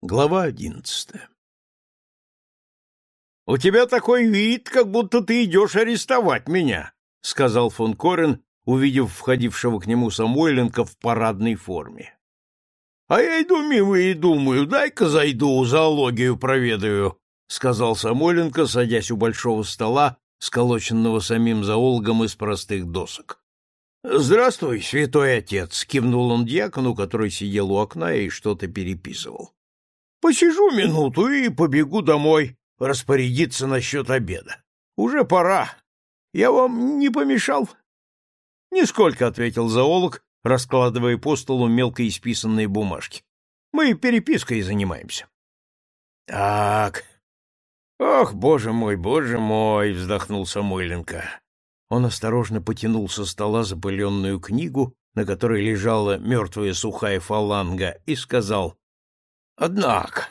Глава одиннадцатая «У тебя такой вид, как будто ты идешь арестовать меня», — сказал фон Корен, увидев входившего к нему Самойленко в парадной форме. «А я иду мимо и думаю, дай-ка зайду, зоологию проведаю», — сказал Самойленко, садясь у большого стола, сколоченного самим зоологом из простых досок. «Здравствуй, святой отец!» — кивнул он дьякону, который сидел у окна и что-то переписывал. «Посижу минуту и побегу домой распорядиться насчет обеда. Уже пора. Я вам не помешал?» «Нисколько», — ответил зоолог, раскладывая по столу мелко исписанные бумажки. «Мы перепиской занимаемся». «Так. Ох, боже мой, боже мой!» — вздохнул Самойленко. Он осторожно потянул со стола запыленную книгу, на которой лежала мертвая сухая фаланга, и сказал, «Однако,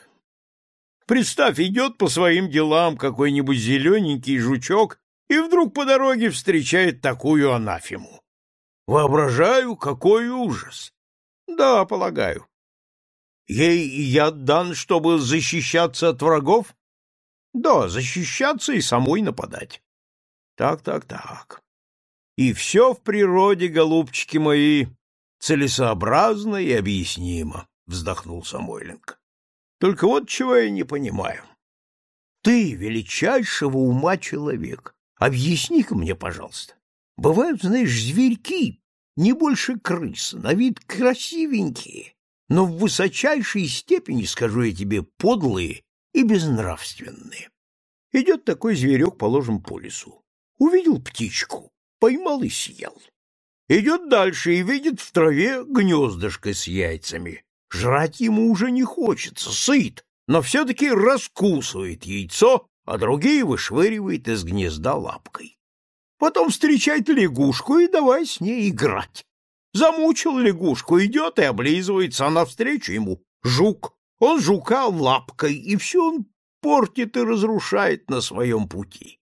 представь, идет по своим делам какой-нибудь зелененький жучок и вдруг по дороге встречает такую анафему. Воображаю, какой ужас! Да, полагаю. Ей яд дан, чтобы защищаться от врагов? Да, защищаться и самой нападать. Так, так, так. И все в природе, голубчики мои, целесообразно и объяснимо, вздохнул Самойленко. Только вот чего я не понимаю. Ты величайшего ума человек. Объясни-ка мне, пожалуйста. Бывают, знаешь, зверьки, не больше крысы, на вид красивенькие, но в высочайшей степени, скажу я тебе, подлые и безнравственные. Идет такой зверек, положим, по лесу. Увидел птичку, поймал и съел. Идет дальше и видит в траве гнездышко с яйцами. Жрать ему уже не хочется, сыт, но все-таки раскусывает яйцо, а другие вышвыривает из гнезда лапкой. Потом встречает лягушку и давай с ней играть. Замучил лягушку, идет и облизывается, а навстречу ему жук. Он жука лапкой, и все он портит и разрушает на своем пути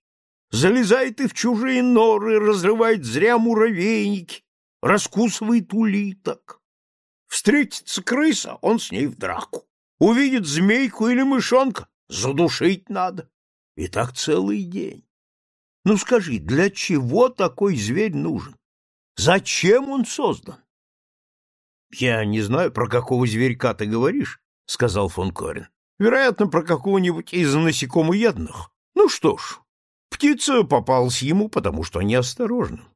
залезает и в чужие норы, разрывает зря муравейники, раскусывает улиток. Встретится крыса, он с ней в драку. Увидит змейку или мышонка, задушить надо. И так целый день. Ну скажи, для чего такой зверь нужен? Зачем он создан? Я не знаю, про какого зверька ты говоришь, сказал фон Корен. Вероятно, про какого-нибудь из насекомоядных. Ну что ж, Птица попалась ему, потому что неосторожна.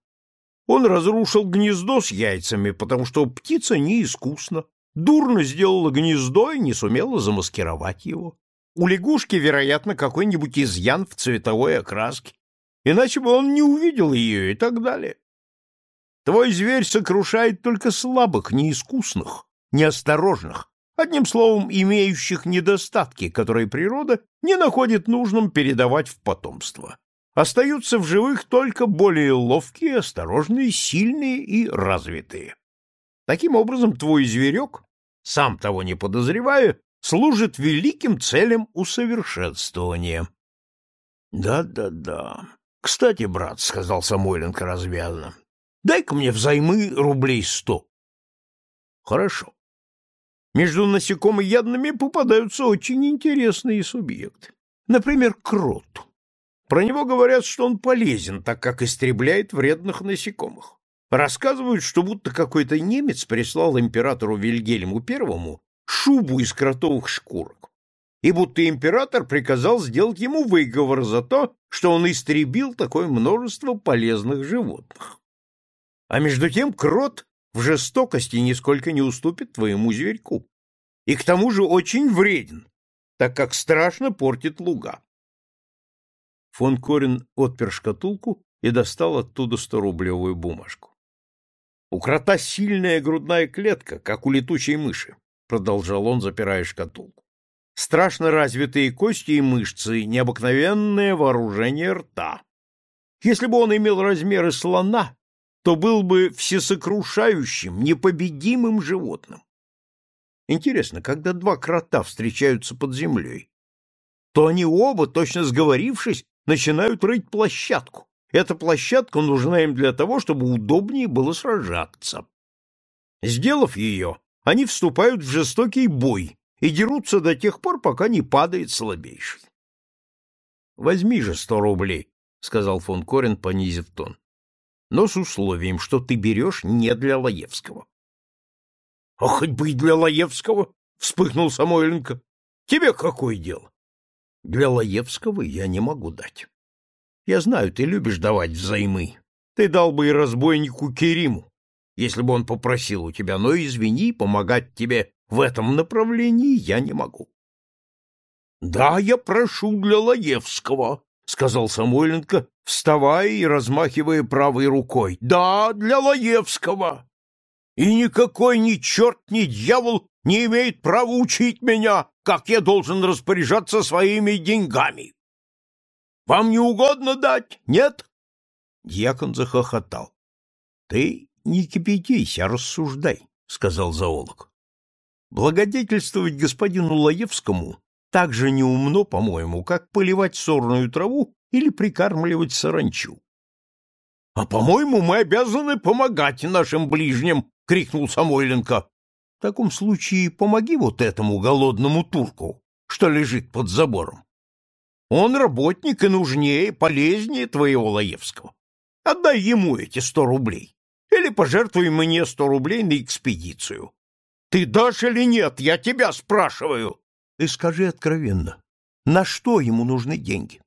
Он разрушил гнездо с яйцами, потому что птица неискусна. Дурно сделала гнездо и не сумела замаскировать его. У лягушки, вероятно, какой-нибудь изъян в цветовой окраске. Иначе бы он не увидел ее и так далее. Твой зверь сокрушает только слабых, неискусных, неосторожных, одним словом, имеющих недостатки, которые природа не находит нужным передавать в потомство. Остаются в живых только более ловкие, осторожные, сильные и развитые. Таким образом, твой зверек, сам того не подозревая, служит великим целям усовершенствования. Да, да. Кстати, брат, сказал Самойленко развязно, дай-ка мне взаймы рублей сто. Хорошо. Между насекомоядными попадаются очень интересные субъекты. Например, крот. Про него говорят, что он полезен, так как истребляет вредных насекомых. Рассказывают, что будто какой-то немец прислал императору Вильгельму I шубу из кротовых шкурок, и будто император приказал сделать ему выговор за то, что он истребил такое множество полезных животных. А между тем крот в жестокости нисколько не уступит твоему зверьку, и к тому же очень вреден, так как страшно портит луга. Фон Корин отпер шкатулку и достал оттуда сторублевую бумажку. — У крота сильная грудная клетка, как у летучей мыши, — продолжал он, запирая шкатулку. — Страшно развитые кости и мышцы, необыкновенное вооружение рта. Если бы он имел размеры слона, то был бы всесокрушающим, непобедимым животным. Интересно, когда два крота встречаются под землей, то они оба, точно сговорившись, начинают рыть площадку. Эта площадка нужна им для того, чтобы удобнее было сражаться. Сделав ее, они вступают в жестокий бой и дерутся до тех пор, пока не падает слабейший. — Возьми же сто рублей, — сказал фон Корен, понизив тон, — но с условием, что ты берешь не для Лаевского. — А хоть бы и для Лаевского, — вспыхнул Самойленко. — Тебе какое дело? — Для Лаевского я не могу дать. Я знаю, ты любишь давать взаймы. Ты дал бы и разбойнику Кериму, если бы он попросил у тебя, но извини, помогать тебе в этом направлении я не могу. — Да, я прошу для Лаевского, — сказал Самойленко, вставая и размахивая правой рукой. — Да, для Лаевского. И никакой ни черт, ни дьявол не имеет права учить меня, как я должен распоряжаться своими деньгами. Вам не угодно дать, нет? Дьякон захохотал. — Ты не кипятись, а рассуждай, — сказал зоолог. Благодетельствовать господину Лаевскому так же неумно, по-моему, как поливать сорную траву или прикармливать саранчу. — А, по-моему, мы обязаны помогать нашим ближним, — крикнул Самойленко. — В таком случае помоги вот этому голодному турку, что лежит под забором. Он работник и нужнее, полезнее твоего Лаевского. Отдай ему эти сто рублей. Или пожертвуй мне сто рублей на экспедицию. Ты дашь или нет? Я тебя спрашиваю. Ты скажи откровенно, на что ему нужны деньги?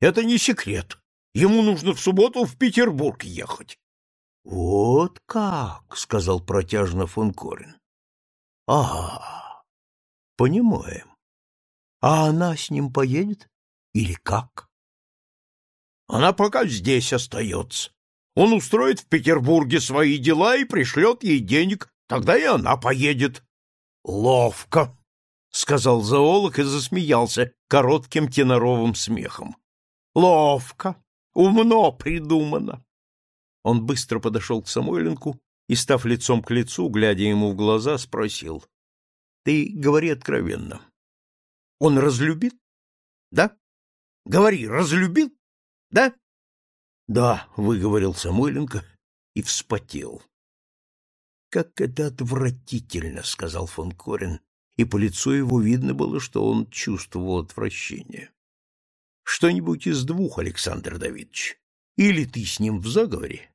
Это не секрет. Ему нужно в субботу в Петербург ехать. Вот как, сказал протяжно фон Корин. Ага. Понимаем. А она с ним поедет или как? Она пока здесь остается. Он устроит в Петербурге свои дела и пришлет ей денег, тогда и она поедет. Ловко, — сказал зоолог и засмеялся коротким теноровым смехом. Ловко, умно придумано. Он быстро подошел к Самойленку и, став лицом к лицу, глядя ему в глаза, спросил. — Ты говори откровенно. Он разлюбит? Да? Говори, разлюбил? Да? Да, выговорил Самойленко и вспотел. Как это отвратительно, сказал фон Корин, и по лицу его видно было, что он чувствовал отвращение. Что-нибудь из двух, Александр Давидович. Или ты с ним в заговоре,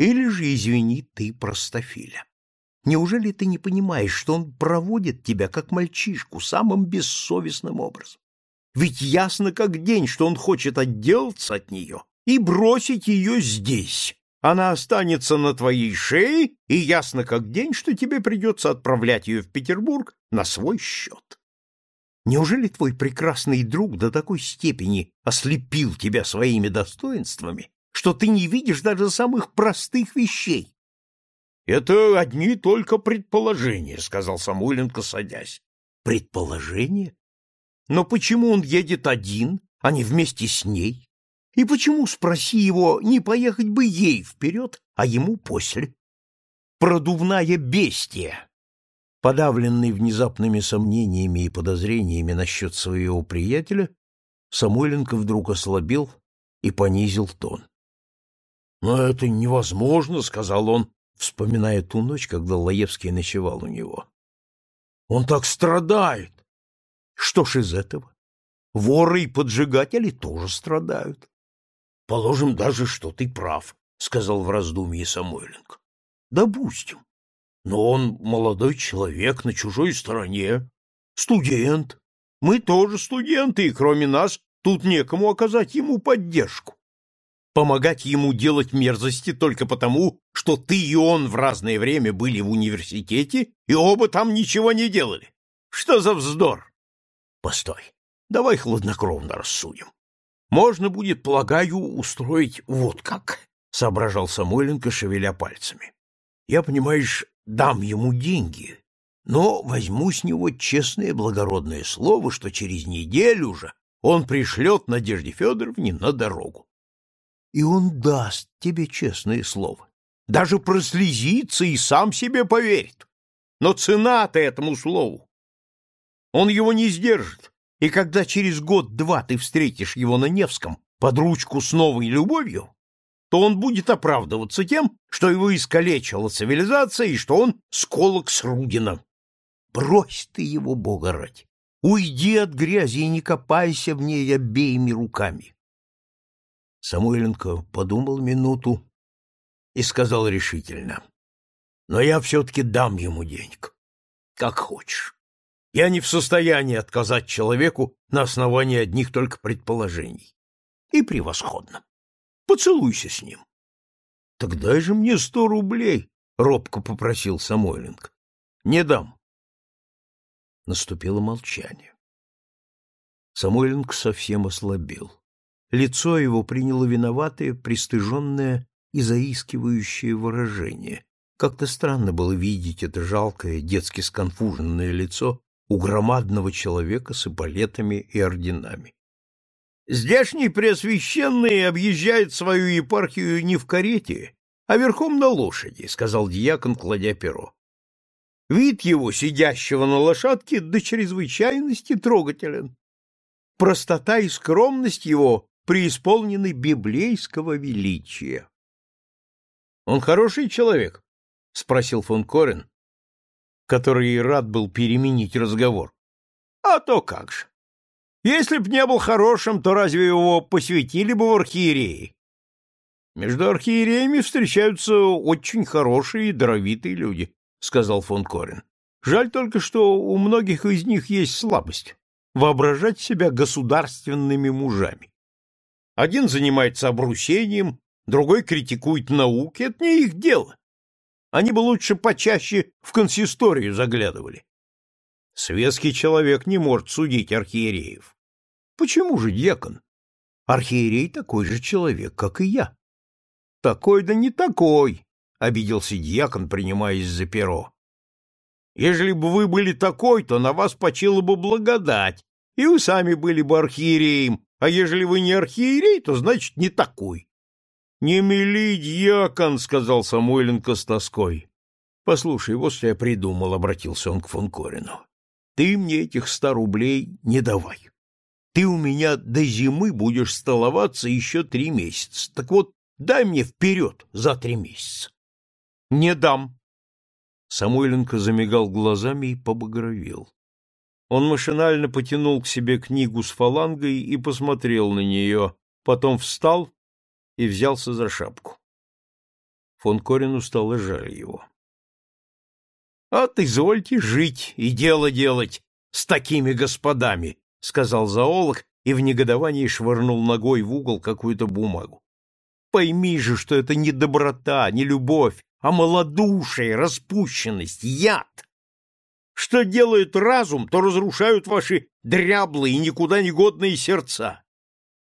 или же, извини, ты простофиля. Неужели ты не понимаешь, что он проводит тебя как мальчишку самым бессовестным образом? Ведь ясно как день, что он хочет отделаться от нее и бросить ее здесь. Она останется на твоей шее, и ясно как день, что тебе придется отправлять ее в Петербург на свой счет. Неужели твой прекрасный друг до такой степени ослепил тебя своими достоинствами, что ты не видишь даже самых простых вещей? — Это одни только предположения, — сказал Самойленко, садясь. — Предположения? Но почему он едет один, а не вместе с ней? И почему, спроси его, не поехать бы ей вперед, а ему после? Продувная бестия! Подавленный внезапными сомнениями и подозрениями насчет своего приятеля, Самойленко вдруг ослабел и понизил тон. — Но это невозможно, — сказал он, вспоминая ту ночь, когда Лаевский ночевал у него. — Он так страдает! Что ж из этого? Воры и поджигатели тоже страдают. Положим даже, что ты прав, сказал в раздумье Самойленко. Допустим. Но он молодой человек на чужой стороне, студент. Мы тоже студенты, и кроме нас тут некому оказать ему поддержку. Помогать ему делать мерзости только потому, что ты и он в разное время были в университете и оба там ничего не делали. Что за вздор? Постой, давай хладнокровно рассудим. Можно будет, полагаю, устроить вот как, — соображал Самойленко, шевеля пальцами. Я, понимаешь, дам ему деньги, но возьму с него честное благородное слово, что через неделю же он пришлет Надежде Федоровне на дорогу. И он даст тебе честное слово. Даже прослезится и сам себе поверит. Но цена-то этому слову он его не сдержит, и когда через год-два ты встретишь его на Невском под ручку с новой любовью, то он будет оправдываться тем, что его искалечила цивилизация и что он сколок с Рудина. Брось ты его, Бога ради! Уйди от грязи и не копайся в ней обеими руками. Самойленко подумал минуту и сказал решительно. Но я все-таки дам ему денег. Как хочешь. Я не в состоянии отказать человеку на основании одних только предположений. И превосходно. Поцелуйся с ним. — Так дай же мне сто рублей, — робко попросил Самойленко. — Не дам. Наступило молчание. Самойленко совсем ослабел. Лицо его приняло виноватое, пристыженное и заискивающее выражение. Как-то странно было видеть это жалкое, детски сконфуженное лицо у громадного человека с эполетами и орденами. Здешний Преосвященный объезжает свою епархию не в карете, а верхом на лошади, — сказал дьякон, кладя перо. Вид его, сидящего на лошадке, до чрезвычайности трогателен. Простота и скромность его преисполнены библейского величия. — Он хороший человек? — спросил фон Корен, который рад был переменить разговор. — А то как же! Если б не был хорошим, то разве его посвятили бы в архиереи? Между архиереями встречаются очень хорошие и даровитые люди, — сказал фон Корен. Жаль только, что у многих из них есть слабость — воображать себя государственными мужами. Один занимается обрусением, другой критикует науки, это не их дело. Они бы лучше почаще в консисторию заглядывали. Светский человек не может судить архиереев. Почему же, дьякон? Архиерей такой же человек, как и я. Такой да не такой, — обиделся дьякон, принимаясь за перо. «Ежели бы вы были такой, то на вас почила бы благодать, и вы сами были бы архиереем, а ежели вы не архиерей, то значит не такой». «Не мели, дьякон», — сказал Самойленко с тоской. «Послушай, вот что я придумал», — обратился он к фон Корину. «Ты мне этих ста рублей не давай. Ты у меня до зимы будешь столоваться еще три месяца. Так вот, дай мне вперед за три месяца. Не дам. Самойленко замигал глазами и побагровел. Он машинально потянул к себе книгу с фалангой и посмотрел на нее, потом встал и взялся за шапку. Фон Корину стало жаль его. — А ты извольте жить и дело делать с такими господами, — сказал зоолог и в негодовании швырнул ногой в угол какую-то бумагу. — Пойми же, что это не доброта, не любовь, а малодушие, распущенность, яд. Что делает разум, то разрушают ваши дряблые и никуда не годные сердца.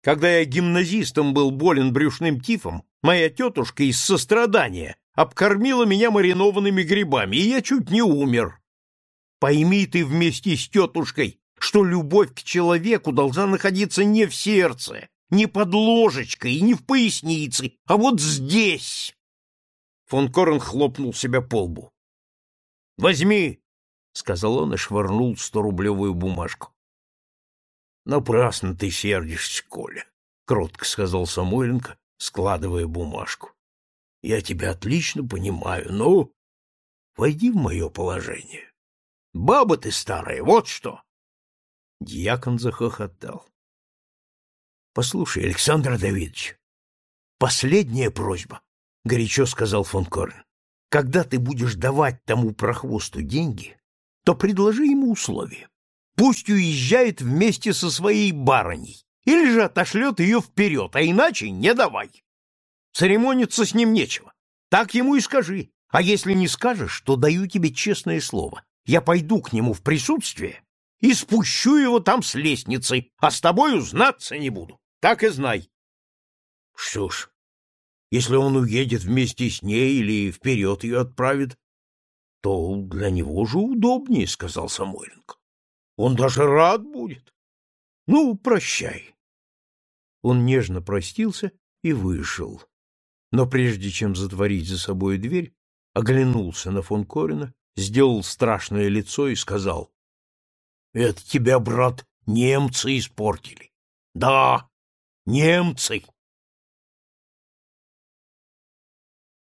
Когда я гимназистом был болен брюшным тифом, моя тетушка из сострадания обкормила меня маринованными грибами, и я чуть не умер. Пойми ты вместе с тетушкой, что любовь к человеку должна находиться не в сердце, не под ложечкой и не в пояснице, а вот здесь, Фон Корн хлопнул себя по лбу. — Возьми, — сказал он и швырнул сторублевую бумажку. — Напрасно ты сердишься, Коля, — кротко сказал Самойленко, складывая бумажку. — Я тебя отлично понимаю, но войди в мое положение. Баба ты старая, вот что! Дьякон захохотал. — Послушай, Александр Давидович, последняя просьба. — горячо сказал фон Корн. — Когда ты будешь давать тому прохвосту деньги, то предложи ему условия. Пусть уезжает вместе со своей барыней, или же отошлет ее вперед, а иначе не давай. Церемониться с ним нечего. Так ему и скажи. А если не скажешь, то даю тебе честное слово. Я пойду к нему в присутствие и спущу его там с лестницей, а с тобой узнаться не буду. Так и знай. Что ж, если он уедет вместе с ней или вперед ее отправит, то для него же удобнее, — сказал Самойленко. Он даже рад будет. Ну, прощай. Он нежно простился и вышел. Но прежде чем затворить за собой дверь, оглянулся на фон Корина, сделал страшное лицо и сказал, — Это тебя, брат, немцы испортили. Да, немцы.